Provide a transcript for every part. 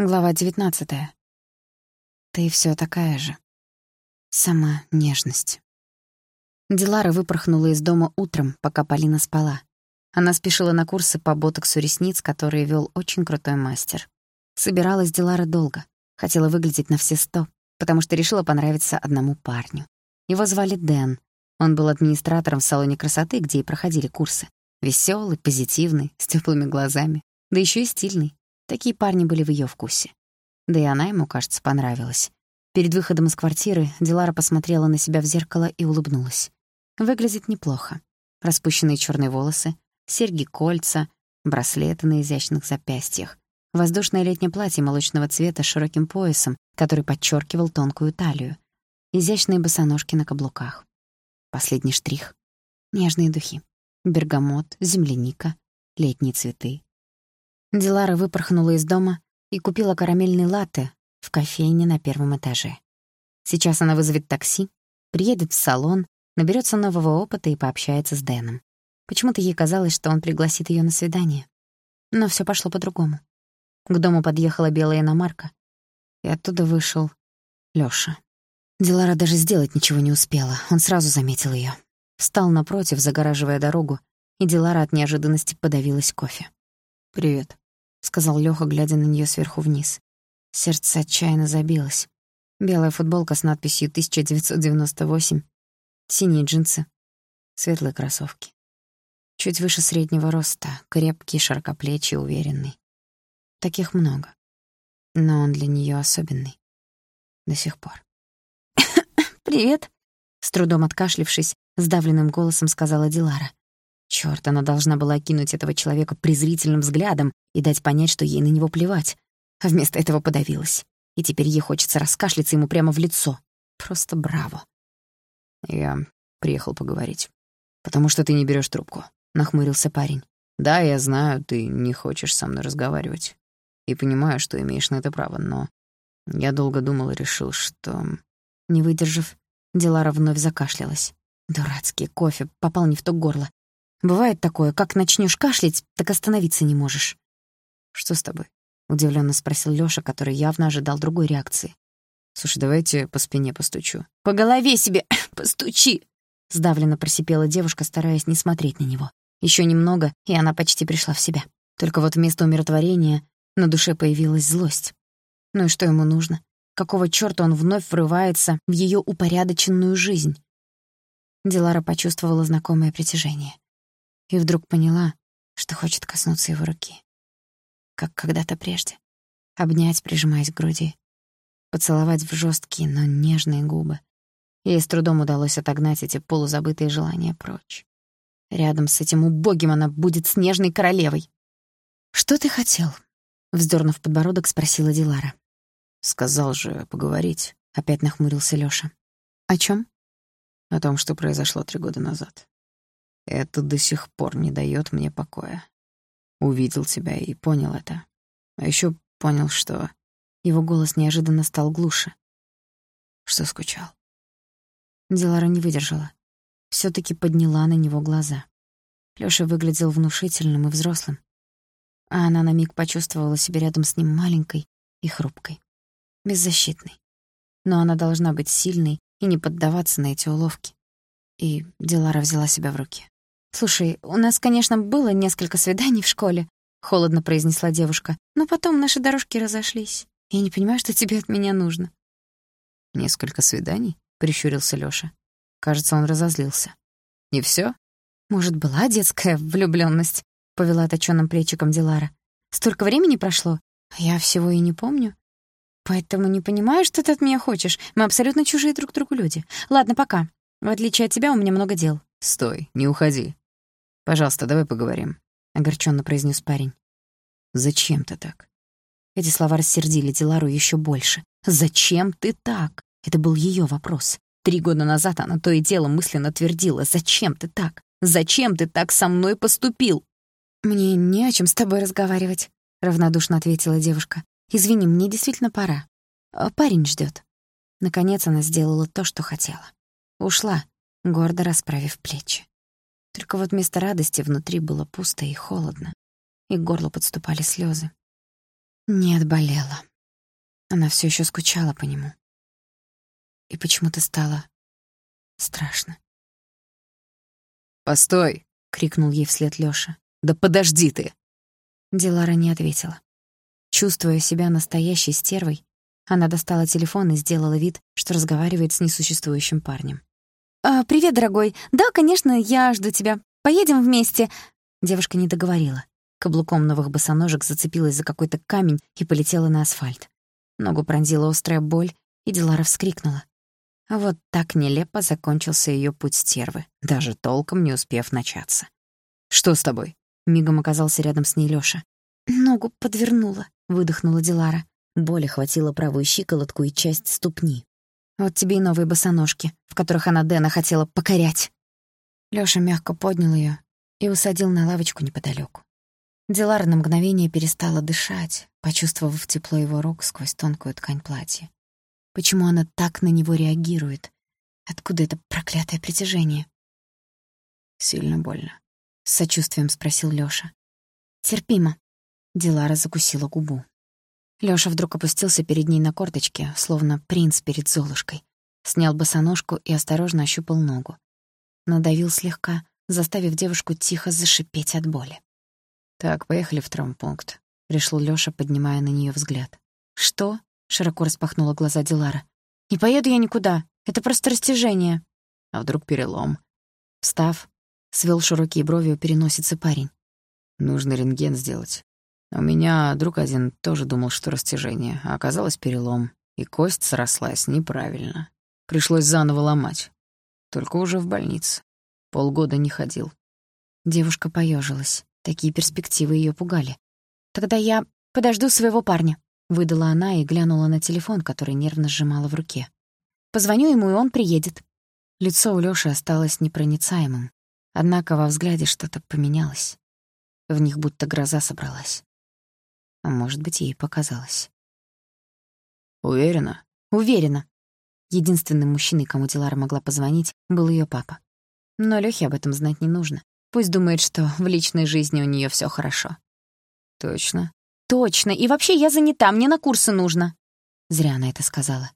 Глава девятнадцатая. Ты всё такая же. Сама нежность. Дилара выпорхнула из дома утром, пока Полина спала. Она спешила на курсы по ботоксу ресниц, которые вёл очень крутой мастер. Собиралась Дилара долго. Хотела выглядеть на все сто, потому что решила понравиться одному парню. Его звали Дэн. Он был администратором в салоне красоты, где и проходили курсы. Весёлый, позитивный, с тёплыми глазами, да ещё и стильный. Такие парни были в её вкусе. Да и она ему, кажется, понравилась. Перед выходом из квартиры Дилара посмотрела на себя в зеркало и улыбнулась. Выглядит неплохо. Распущенные чёрные волосы, серьги-кольца, браслеты на изящных запястьях, воздушное летнее платье молочного цвета с широким поясом, который подчеркивал тонкую талию, изящные босоножки на каблуках. Последний штрих — нежные духи. Бергамот, земляника, летние цветы, Дилара выпорхнула из дома и купила карамельный латте в кофейне на первом этаже. Сейчас она вызовет такси, приедет в салон, наберется нового опыта и пообщается с Дэном. Почему-то ей казалось, что он пригласит ее на свидание. Но все пошло по-другому. К дому подъехала белая иномарка, и оттуда вышел Лёша. Дилара даже сделать ничего не успела, он сразу заметил ее. Встал напротив, загораживая дорогу, и Дилара от неожиданности подавилась кофе. «Привет», — сказал Лёха, глядя на неё сверху вниз. Сердце отчаянно забилось. Белая футболка с надписью «1998», синие джинсы, светлые кроссовки. Чуть выше среднего роста, крепкий, широкоплечий, уверенный. Таких много. Но он для неё особенный. До сих пор. «Привет», — с трудом откашлившись, сдавленным голосом сказала Дилара. Чёрт, она должна была окинуть этого человека презрительным взглядом и дать понять, что ей на него плевать. А вместо этого подавилась. И теперь ей хочется раскашляться ему прямо в лицо. Просто браво. «Я приехал поговорить. Потому что ты не берёшь трубку», — нахмурился парень. «Да, я знаю, ты не хочешь со мной разговаривать. И понимаю, что имеешь на это право, но я долго думал и решил, что...» Не выдержав, Дилара вновь закашлялась. Дурацкий кофе попал не в то горло. Бывает такое, как начнешь кашлять, так остановиться не можешь. «Что с тобой?» — удивленно спросил Лёша, который явно ожидал другой реакции. «Слушай, давайте по спине постучу». «По голове себе постучи!» — сдавленно просипела девушка, стараясь не смотреть на него. Ещё немного, и она почти пришла в себя. Только вот вместо умиротворения на душе появилась злость. Ну и что ему нужно? Какого чёрта он вновь врывается в её упорядоченную жизнь? Дилара почувствовала знакомое притяжение и вдруг поняла, что хочет коснуться его руки. Как когда-то прежде. Обнять, прижимаясь к груди. Поцеловать в жесткие, но нежные губы. Ей с трудом удалось отогнать эти полузабытые желания прочь. Рядом с этим убогим она будет снежной королевой. «Что ты хотел?» — вздернув подбородок, спросила Дилара. «Сказал же поговорить», — опять нахмурился Лёша. «О чём?» «О том, что произошло три года назад. Это до сих пор не дает мне покоя. Увидел тебя и понял это. А еще понял, что... Его голос неожиданно стал глуше. Что скучал. Дилара не выдержала. все таки подняла на него глаза. Лёша выглядел внушительным и взрослым. А она на миг почувствовала себя рядом с ним маленькой и хрупкой. Беззащитной. Но она должна быть сильной и не поддаваться на эти уловки. И Дилара взяла себя в руки. «Слушай, у нас, конечно, было несколько свиданий в школе», — холодно произнесла девушка. «Но потом наши дорожки разошлись. Я не понимаю, что тебе от меня нужно». «Несколько свиданий?» — прищурился Лёша. Кажется, он разозлился. «И всё?» «Может, была детская влюблённость?» — повела точёным плечиком Дилара. «Столько времени прошло, а я всего и не помню. Поэтому не понимаю, что ты от меня хочешь. Мы абсолютно чужие друг другу люди. Ладно, пока. В отличие от тебя, у меня много дел». «Стой, не уходи. Пожалуйста, давай поговорим», — огорченно произнес парень. «Зачем ты так?» Эти слова рассердили Дилару еще больше. «Зачем ты так?» Это был ее вопрос. Три года назад она то и дело мысленно твердила. «Зачем ты так? Зачем ты так со мной поступил?» «Мне не о чем с тобой разговаривать», — равнодушно ответила девушка. «Извини, мне действительно пора. Парень ждет. Наконец она сделала то, что хотела. Ушла, гордо расправив плечи. Только вот вместо радости внутри было пусто и холодно, и к горлу подступали слезы. Нет, болело. Она все еще скучала по нему. И почему-то стало страшно. «Постой!» — крикнул ей вслед Лёша. «Да подожди ты!» Дилара не ответила. Чувствуя себя настоящей стервой, она достала телефон и сделала вид, что разговаривает с несуществующим парнем. «А, «Привет, дорогой. Да, конечно, я жду тебя. Поедем вместе». Девушка не договорила. Каблуком новых босоножек зацепилась за какой-то камень и полетела на асфальт. Ногу пронзила острая боль, и Дилара вскрикнула. А вот так нелепо закончился ее путь стервы, даже толком не успев начаться. «Что с тобой?» — мигом оказался рядом с ней Лёша. «Ногу подвернула», — выдохнула Дилара. Боли хватило правую щиколотку и часть ступни. «Вот тебе и новые босоножки, в которых она Дэна хотела покорять». Лёша мягко поднял её и усадил на лавочку неподалёку. Дилара на мгновение перестала дышать, почувствовав тепло его рук сквозь тонкую ткань платья. Почему она так на него реагирует? Откуда это проклятое притяжение? Сильно больно. С сочувствием спросил Лёша. Терпимо. Дилара закусила губу. Лёша вдруг опустился перед ней на корточки, словно принц перед Золушкой. Снял босоножку и осторожно ощупал ногу. Надавил слегка, заставив девушку тихо зашипеть от боли. «Так, поехали в травмпункт», — решил Лёша, поднимая на неё взгляд. «Что?» Широко распахнула глаза Дилара. «Не поеду я никуда. Это просто растяжение». А вдруг перелом? Встав, свел широкие брови у переносицы парень. Нужно рентген сделать. У меня друг один тоже думал, что растяжение, а оказалось перелом, и кость срослась неправильно. Пришлось заново ломать. Только уже в больнице. Полгода не ходил. Девушка поежилась. Такие перспективы ее пугали. «Тогда я подожду своего парня», Выдала она и глянула на телефон, который нервно сжимала в руке. «Позвоню ему, и он приедет». Лицо у Лёши осталось непроницаемым, однако во взгляде что-то поменялось. В них будто гроза собралась. А может быть, ей показалось. «Уверена?» «Уверена». Единственным мужчиной, кому Дилара могла позвонить, был её папа. Но Лёхе об этом знать не нужно. Пусть думает, что в личной жизни у неё всё хорошо. «Точно?» «Точно. И вообще я занята, мне на курсы нужно». Зря она это сказала.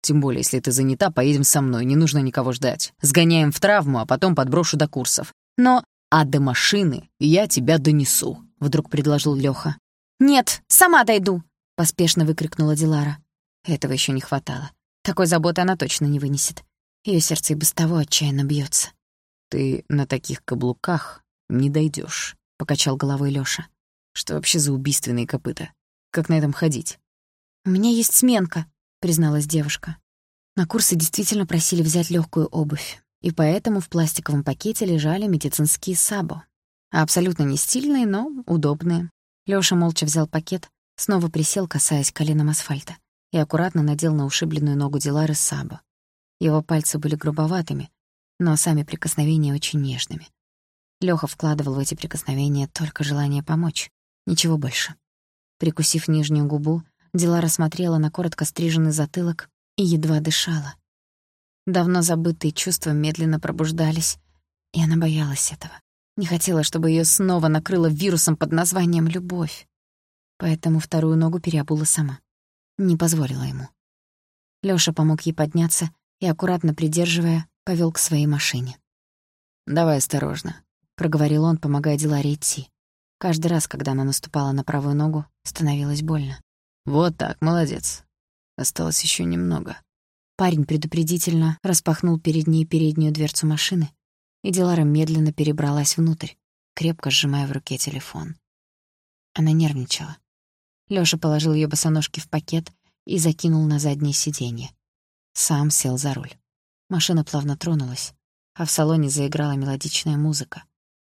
«Тем более, если ты занята, поедем со мной, не нужно никого ждать. Сгоняем в травму, а потом подброшу до курсов. Но... А до машины я тебя донесу», — вдруг предложил Лёха. «Нет, сама дойду», — поспешно выкрикнула Дилара. Этого еще не хватало. Такой заботы она точно не вынесет. Ее сердце и без того отчаянно бьется. «Ты на таких каблуках не дойдешь, покачал головой Лёша. Что вообще за убийственные копыта? Как на этом ходить? «У меня есть сменка», — призналась девушка. На курсы действительно просили взять легкую обувь, и поэтому в пластиковом пакете лежали медицинские сабо. Абсолютно не стильные, но удобные. Лёша молча взял пакет, снова присел, касаясь коленом асфальта, и аккуратно надел на ушибленную ногу Дилары сабо. Его пальцы были грубоватыми, но сами прикосновения очень нежными. Лёха вкладывал в эти прикосновения только желание помочь. Ничего больше. Прикусив нижнюю губу, Дилара смотрела на коротко стриженный затылок и едва дышала. Давно забытые чувства медленно пробуждались, и она боялась этого. Не хотела, чтобы её снова накрыло вирусом под названием «любовь». Поэтому вторую ногу переобула сама. Не позволила ему. Лёша помог ей подняться и, аккуратно придерживая, повёл к своей машине. «Давай осторожно», — проговорил он, помогая Диларе идти. Каждый раз, когда она наступала на правую ногу, становилось больно. «Вот так, молодец. Осталось еще немного». Парень предупредительно распахнул перед ней переднюю дверцу машины, и Дилара медленно перебралась внутрь, крепко сжимая в руке телефон. Она нервничала. Лёша положил её босоножки в пакет и закинул на заднее сиденье. Сам сел за руль. Машина плавно тронулась, а в салоне заиграла мелодичная музыка.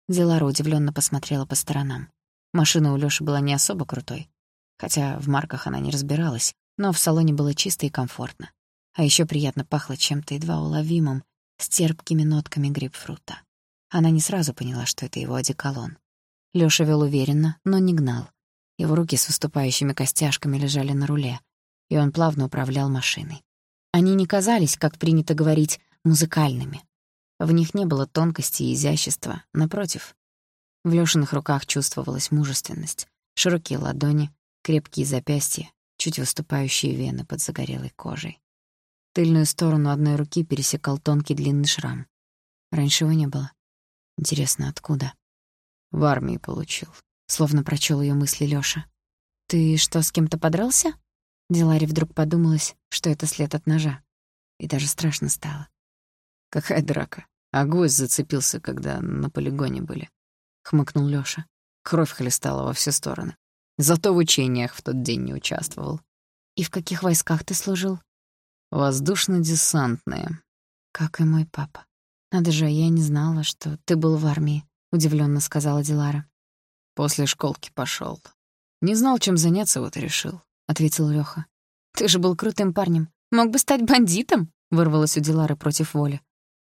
Дилара удивленно посмотрела по сторонам. Машина у Лёши была не особо крутой. Хотя в марках она не разбиралась, но в салоне было чисто и комфортно. А ещё приятно пахло чем-то едва уловимым, с терпкими нотками грейпфрута. Она не сразу поняла, что это его одеколон. Лёша вёл уверенно, но не гнал. Его руки с выступающими костяшками лежали на руле, и он плавно управлял машиной. Они не казались, как принято говорить, музыкальными. В них не было тонкости и изящества, напротив. В Лёшиных руках чувствовалась мужественность, широкие ладони, крепкие запястья, чуть выступающие вены под загорелой кожей. Тыльную сторону одной руки пересекал тонкий длинный шрам. Раньше его не было. Интересно, откуда? В армии получил. Словно прочел ее мысли Лёша. «Ты что, с кем-то подрался?» Диларе вдруг подумалось, что это след от ножа. И даже страшно стало. «Какая драка? А гвоздь зацепился, когда на полигоне были», — хмыкнул Лёша. Кровь хлестала во все стороны. Зато в учениях в тот день не участвовал. «И в каких войсках ты служил?» «Воздушно-десантные». «Как и мой папа. Надо же, я не знала, что ты был в армии», — удивленно сказала Дилара. «После школки пошел. Не знал, чем заняться, вот и решил», — ответил Лёха. «Ты же был крутым парнем. Мог бы стать бандитом?» — вырвалось у Дилары против воли.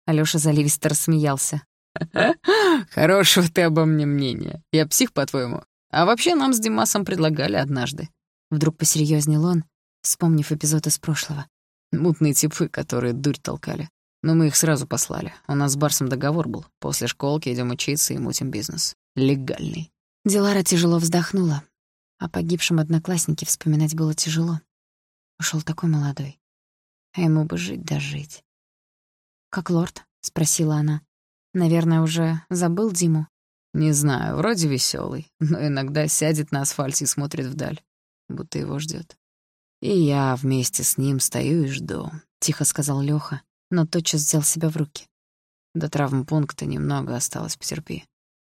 Алёша заливисто рассмеялся. «Хорошего ты обо мне мнения. Я псих, по-твоему? А вообще нам с Димасом предлагали однажды». Вдруг посерьёзнел он, вспомнив эпизод из прошлого. Мутные типы, которые дурь толкали. Но мы их сразу послали. У нас с Барсом договор был. После школки идем учиться и мутим бизнес. Легальный. Дилара тяжело вздохнула. О погибшем однокласснике вспоминать было тяжело. Ушел такой молодой. А ему бы жить да жить. «Как лорд?» — спросила она. «Наверное, уже забыл Диму?» «Не знаю, вроде веселый, но иногда сядет на асфальте и смотрит вдаль, будто его ждет. И я вместе с ним стою и жду», — тихо сказал Лёха, но тотчас взял себя в руки. До травмпункта немного осталось, потерпи.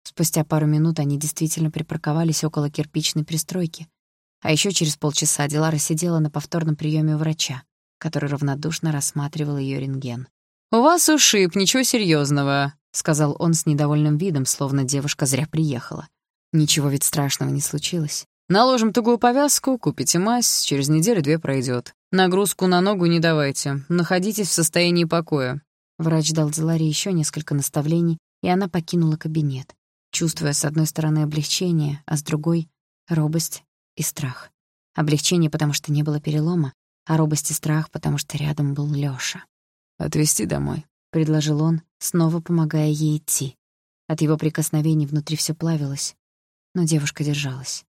Спустя пару минут они действительно припарковались около кирпичной пристройки. А еще через полчаса Дилара сидела на повторном приеме у врача, который равнодушно рассматривал ее рентген. «У вас ушиб, ничего серьезного, сказал он с недовольным видом, словно девушка зря приехала. Ничего ведь страшного не случилось. Наложим тугую повязку, купите мазь, через неделю-две пройдет. Нагрузку на ногу не давайте, находитесь в состоянии покоя». Врач дал Диларе еще несколько наставлений, и она покинула кабинет, чувствуя с одной стороны облегчение, а с другой — робость и страх. Облегчение, потому что не было перелома, а робость и страх, потому что рядом был Лёша. «Отвезти домой», — предложил он, снова помогая ей идти. От его прикосновений внутри всё плавилось, но девушка держалась.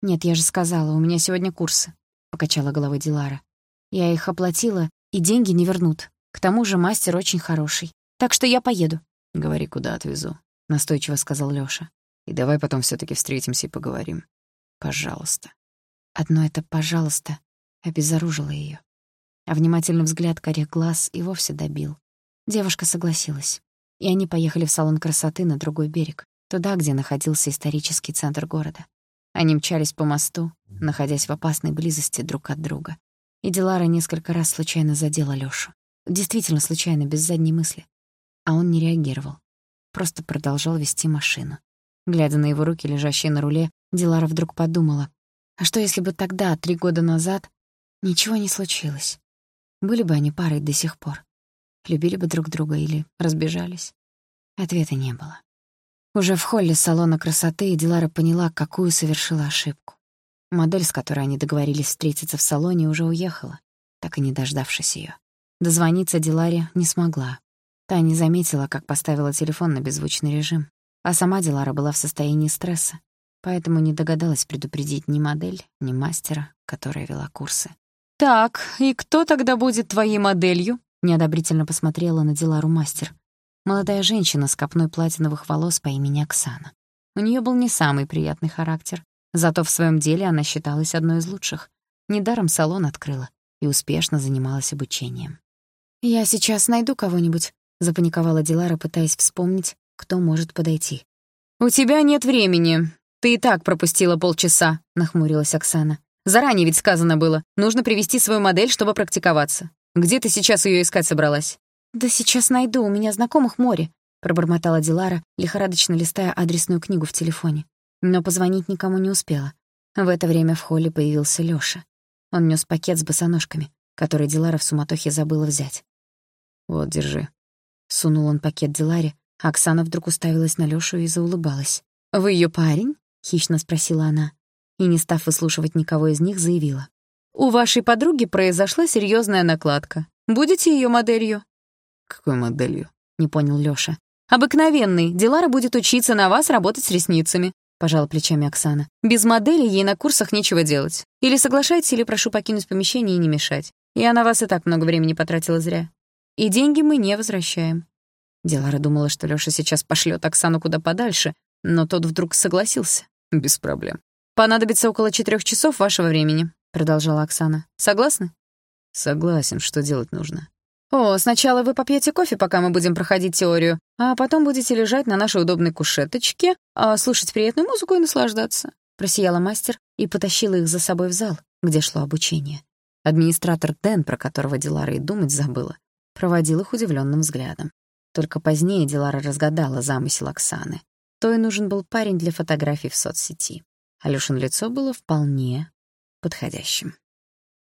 «Нет, я же сказала, у меня сегодня курсы», — покачала головой Дилара. «Я их оплатила, и деньги не вернут. К тому же мастер очень хороший. Так что я поеду». «Говори, куда отвезу», — настойчиво сказал Лёша. «И давай потом всё таки встретимся и поговорим. Пожалуйста». Одно это «пожалуйста» обезоружило её. А внимательный взгляд карих глаз и вовсе добил. Девушка согласилась. И они поехали в салон красоты на другой берег, туда, где находился исторический центр города. Они мчались по мосту, находясь в опасной близости друг от друга. И Дилара несколько раз случайно задела Лёшу. Действительно случайно, без задней мысли. А он не реагировал. Просто продолжал вести машину. Глядя на его руки, лежащие на руле, Дилара вдруг подумала, а что если бы тогда, три года назад, ничего не случилось? Были бы они парой до сих пор? Любили бы друг друга или разбежались? Ответа не было. Уже в холле салона красоты Дилара поняла, какую совершила ошибку. Модель, с которой они договорились встретиться в салоне, уже уехала, так и не дождавшись её. Дозвониться Диларе не смогла. Та не заметила, как поставила телефон на беззвучный режим. А сама Дилара была в состоянии стресса поэтому не догадалась предупредить ни модель, ни мастера, которая вела курсы. «Так, и кто тогда будет твоей моделью?» — неодобрительно посмотрела на Дилару мастер. Молодая женщина с копной платиновых волос по имени Оксана. У нее был не самый приятный характер, зато в своем деле она считалась одной из лучших. Недаром салон открыла и успешно занималась обучением. «Я сейчас найду кого-нибудь», — запаниковала Дилара, пытаясь вспомнить, кто может подойти. «У тебя нет времени. «Ты и так пропустила полчаса», — нахмурилась Оксана. «Заранее ведь сказано было. Нужно привести свою модель, чтобы практиковаться. Где ты сейчас ее искать собралась?» «Да сейчас найду, у меня знакомых море», — пробормотала Дилара, лихорадочно листая адресную книгу в телефоне. Но позвонить никому не успела. В это время в холле появился Лёша. Он нёс пакет с босоножками, который Дилара в суматохе забыла взять. «Вот, держи». Сунул он пакет Диларе, а Оксана вдруг уставилась на Лёшу и заулыбалась. «Вы её парень?» — хищно спросила она. И, не став выслушивать никого из них, заявила. «У вашей подруги произошла серьезная накладка. Будете ее моделью?» «Какой моделью?» — не понял Лёша. «Обыкновенный. Дилара будет учиться на вас работать с ресницами. — пожала плечами Оксана. «Без модели ей на курсах нечего делать. Или соглашайтесь, или прошу покинуть помещение и не мешать. Я на вас и так много времени потратила зря. И деньги мы не возвращаем». Дилара думала, что Лёша сейчас пошлёт Оксану куда подальше, но тот вдруг согласился. «Без проблем. Понадобится около четырёх часов вашего времени», — продолжала Оксана. «Согласны?» «Согласен, что делать нужно». «О, сначала вы попьете кофе, пока мы будем проходить теорию, а потом будете лежать на нашей удобной кушеточке, а слушать приятную музыку и наслаждаться», — просияла мастер и потащила их за собой в зал, где шло обучение. Администратор Дэн, про которого Дилара и думать забыла, проводил их удивленным взглядом. Только позднее Дилара разгадала замысел Оксаны. То и нужен был парень для фотографий в соцсети. Алёшин лицо было вполне подходящим.